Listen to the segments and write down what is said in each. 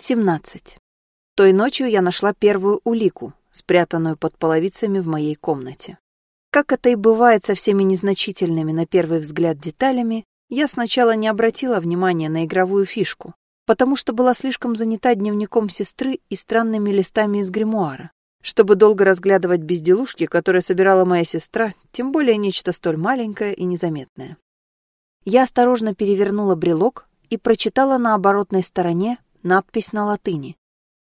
17. Той ночью я нашла первую улику, спрятанную под половицами в моей комнате. Как это и бывает со всеми незначительными на первый взгляд деталями, я сначала не обратила внимания на игровую фишку, потому что была слишком занята дневником сестры и странными листами из гримуара, чтобы долго разглядывать безделушки, которые собирала моя сестра, тем более нечто столь маленькое и незаметное. Я осторожно перевернула брелок и прочитала на оборотной стороне надпись на латыни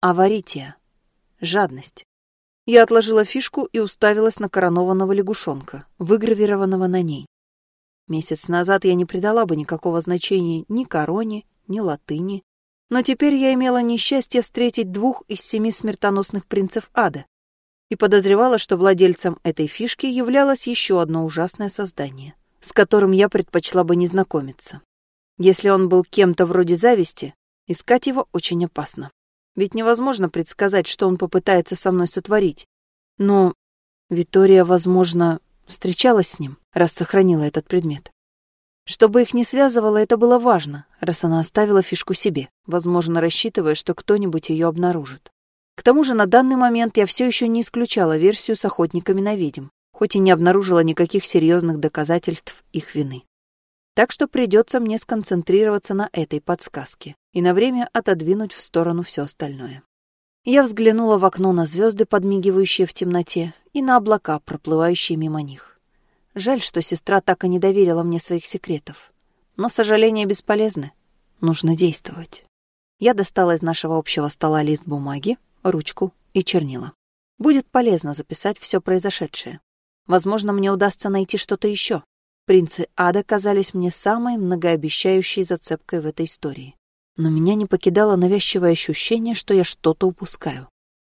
«Аварития» — «Жадность». Я отложила фишку и уставилась на коронованного лягушонка, выгравированного на ней. Месяц назад я не придала бы никакого значения ни короне, ни латыни, но теперь я имела несчастье встретить двух из семи смертоносных принцев ада и подозревала, что владельцем этой фишки являлось еще одно ужасное создание, с которым я предпочла бы не знакомиться. Если он был кем-то вроде зависти, искать его очень опасно. Ведь невозможно предсказать, что он попытается со мной сотворить. Но Витория, возможно, встречалась с ним, раз сохранила этот предмет. Чтобы их не связывало, это было важно, раз она оставила фишку себе, возможно, рассчитывая, что кто-нибудь ее обнаружит. К тому же на данный момент я все еще не исключала версию с охотниками на ведьм, хоть и не обнаружила никаких серьезных доказательств их вины. Так что придется мне сконцентрироваться на этой подсказке и на время отодвинуть в сторону все остальное. Я взглянула в окно на звезды, подмигивающие в темноте, и на облака, проплывающие мимо них. Жаль, что сестра так и не доверила мне своих секретов. Но сожаления бесполезны. Нужно действовать. Я достала из нашего общего стола лист бумаги, ручку и чернила. Будет полезно записать все произошедшее. Возможно, мне удастся найти что-то еще, Принцы ада казались мне самой многообещающей зацепкой в этой истории. Но меня не покидало навязчивое ощущение, что я что-то упускаю.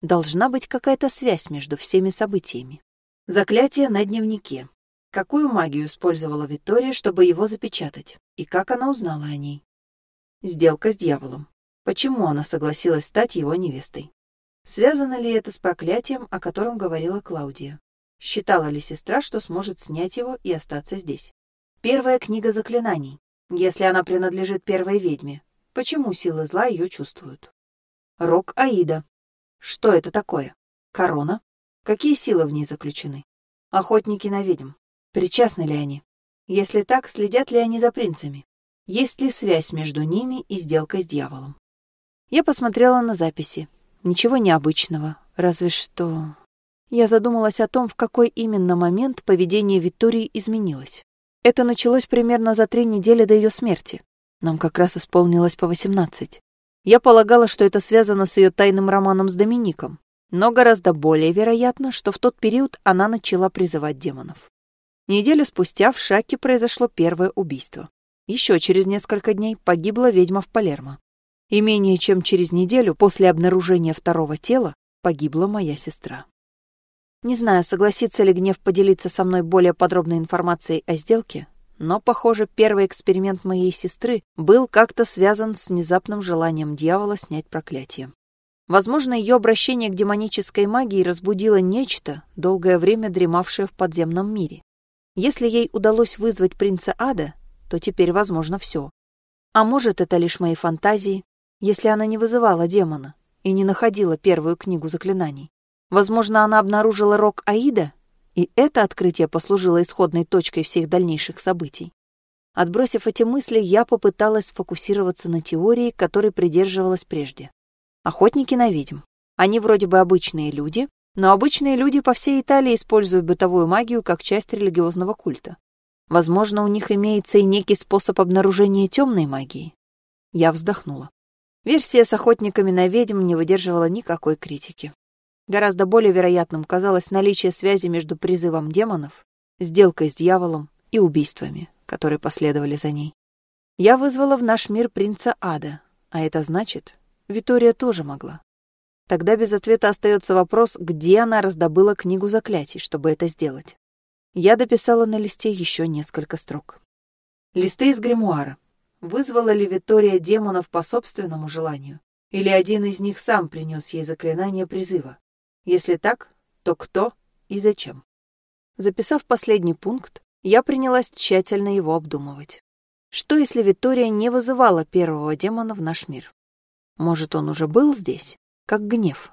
Должна быть какая-то связь между всеми событиями. Заклятие на дневнике. Какую магию использовала Виктория, чтобы его запечатать? И как она узнала о ней? Сделка с дьяволом. Почему она согласилась стать его невестой? Связано ли это с проклятием, о котором говорила Клаудия? Считала ли сестра, что сможет снять его и остаться здесь? Первая книга заклинаний. Если она принадлежит первой ведьме, почему силы зла ее чувствуют? Рок Аида. Что это такое? Корона? Какие силы в ней заключены? Охотники на ведьм. Причастны ли они? Если так, следят ли они за принцами? Есть ли связь между ними и сделкой с дьяволом? Я посмотрела на записи. Ничего необычного, разве что... Я задумалась о том, в какой именно момент поведение Виктории изменилось. Это началось примерно за три недели до ее смерти. Нам как раз исполнилось по восемнадцать. Я полагала, что это связано с ее тайным романом с Домиником, но гораздо более вероятно, что в тот период она начала призывать демонов. Неделю спустя в Шаке произошло первое убийство. Еще через несколько дней погибла ведьма в Палермо. И менее чем через неделю после обнаружения второго тела погибла моя сестра. Не знаю, согласится ли Гнев поделиться со мной более подробной информацией о сделке, но, похоже, первый эксперимент моей сестры был как-то связан с внезапным желанием дьявола снять проклятие. Возможно, ее обращение к демонической магии разбудило нечто, долгое время дремавшее в подземном мире. Если ей удалось вызвать принца ада, то теперь возможно все. А может, это лишь мои фантазии, если она не вызывала демона и не находила первую книгу заклинаний. Возможно, она обнаружила рок Аида, и это открытие послужило исходной точкой всех дальнейших событий. Отбросив эти мысли, я попыталась сфокусироваться на теории, которой придерживалась прежде. Охотники на ведьм. Они вроде бы обычные люди, но обычные люди по всей Италии используют бытовую магию как часть религиозного культа. Возможно, у них имеется и некий способ обнаружения темной магии. Я вздохнула. Версия с охотниками на ведьм не выдерживала никакой критики. Гораздо более вероятным казалось наличие связи между призывом демонов, сделкой с дьяволом и убийствами, которые последовали за ней. Я вызвала в наш мир принца Ада, а это значит, Витория тоже могла. Тогда без ответа остается вопрос, где она раздобыла книгу заклятий, чтобы это сделать. Я дописала на листе еще несколько строк. Листы из гримуара. Вызвала ли Витория демонов по собственному желанию? Или один из них сам принес ей заклинание призыва? Если так, то кто и зачем? Записав последний пункт, я принялась тщательно его обдумывать. Что, если Виктория не вызывала первого демона в наш мир? Может, он уже был здесь, как гнев.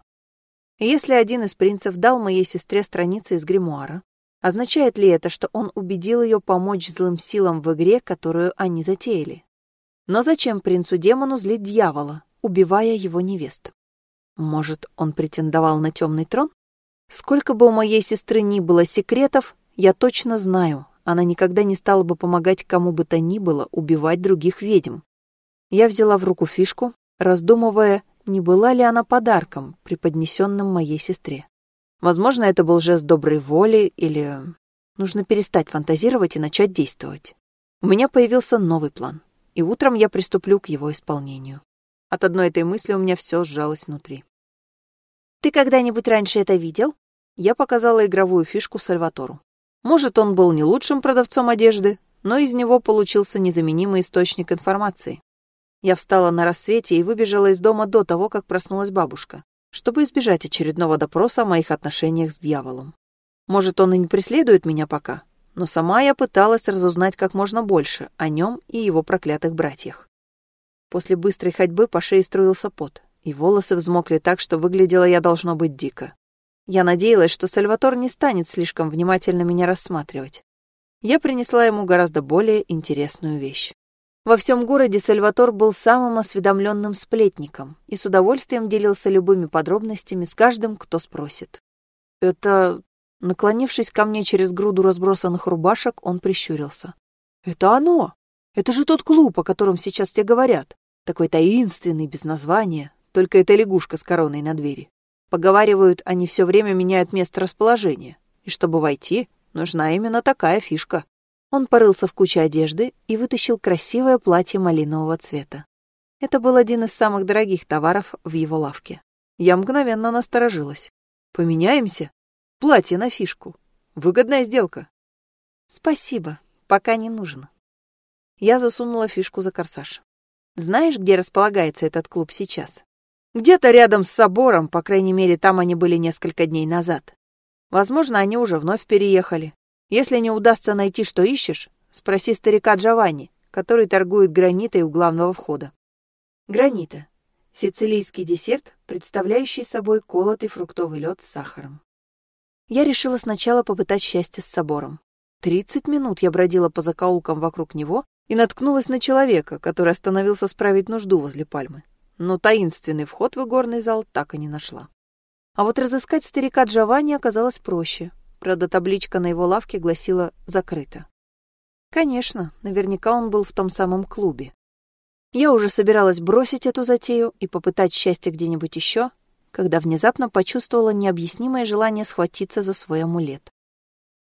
Если один из принцев дал моей сестре страницы из гримуара, означает ли это, что он убедил ее помочь злым силам в игре, которую они затеяли? Но зачем принцу-демону злить дьявола, убивая его невест? Может, он претендовал на темный трон? Сколько бы у моей сестры ни было секретов, я точно знаю, она никогда не стала бы помогать кому бы то ни было убивать других ведьм. Я взяла в руку фишку, раздумывая, не была ли она подарком, преподнесенным моей сестре. Возможно, это был жест доброй воли или... Нужно перестать фантазировать и начать действовать. У меня появился новый план, и утром я приступлю к его исполнению. От одной этой мысли у меня все сжалось внутри. «Ты когда-нибудь раньше это видел?» Я показала игровую фишку Сальватору. Может, он был не лучшим продавцом одежды, но из него получился незаменимый источник информации. Я встала на рассвете и выбежала из дома до того, как проснулась бабушка, чтобы избежать очередного допроса о моих отношениях с дьяволом. Может, он и не преследует меня пока, но сама я пыталась разузнать как можно больше о нем и его проклятых братьях. После быстрой ходьбы по шее струился пот, и волосы взмокли так, что выглядела я должно быть дико. Я надеялась, что Сальватор не станет слишком внимательно меня рассматривать. Я принесла ему гораздо более интересную вещь. Во всем городе Сальватор был самым осведомленным сплетником и с удовольствием делился любыми подробностями с каждым, кто спросит. «Это...» Наклонившись ко мне через груду разбросанных рубашек, он прищурился. «Это оно! Это же тот клуб, о котором сейчас все говорят. Такой таинственный, без названия. Только это лягушка с короной на двери. Поговаривают, они все время меняют место расположения. И чтобы войти, нужна именно такая фишка. Он порылся в куче одежды и вытащил красивое платье малинового цвета. Это был один из самых дорогих товаров в его лавке. Я мгновенно насторожилась. «Поменяемся? Платье на фишку. Выгодная сделка». «Спасибо, пока не нужно». Я засунула фишку за корсаж. «Знаешь, где располагается этот клуб сейчас?» Где-то рядом с собором, по крайней мере, там они были несколько дней назад. Возможно, они уже вновь переехали. Если не удастся найти, что ищешь, спроси старика Джованни, который торгует гранитой у главного входа. Гранита. Сицилийский десерт, представляющий собой колотый фруктовый лед с сахаром. Я решила сначала попытать счастье с собором. Тридцать минут я бродила по закоулкам вокруг него и наткнулась на человека, который остановился справить нужду возле пальмы но таинственный вход в игорный зал так и не нашла. А вот разыскать старика Джованни оказалось проще. Правда, табличка на его лавке гласила «закрыто». Конечно, наверняка он был в том самом клубе. Я уже собиралась бросить эту затею и попытать счастье где-нибудь еще, когда внезапно почувствовала необъяснимое желание схватиться за свой амулет.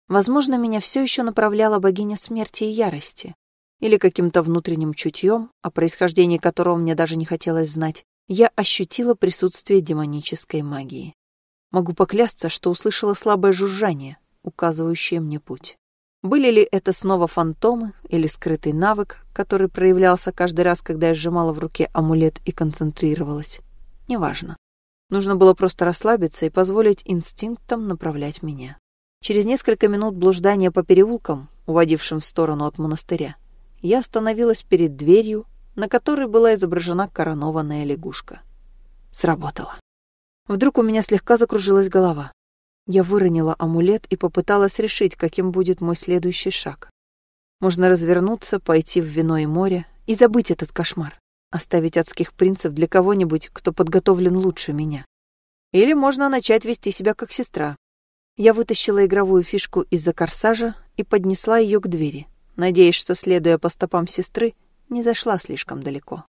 Возможно, меня все еще направляла богиня смерти и ярости, или каким-то внутренним чутьем, о происхождении которого мне даже не хотелось знать, я ощутила присутствие демонической магии. Могу поклясться, что услышала слабое жужжание, указывающее мне путь. Были ли это снова фантомы или скрытый навык, который проявлялся каждый раз, когда я сжимала в руке амулет и концентрировалась? Неважно. Нужно было просто расслабиться и позволить инстинктам направлять меня. Через несколько минут блуждания по переулкам, уводившим в сторону от монастыря, я остановилась перед дверью, на которой была изображена коронованная лягушка. Сработало. Вдруг у меня слегка закружилась голова. Я выронила амулет и попыталась решить, каким будет мой следующий шаг. Можно развернуться, пойти в вино и море и забыть этот кошмар, оставить адских принцев для кого-нибудь, кто подготовлен лучше меня. Или можно начать вести себя как сестра. Я вытащила игровую фишку из-за корсажа и поднесла ее к двери, надеясь, что, следуя по стопам сестры, не зашла слишком далеко.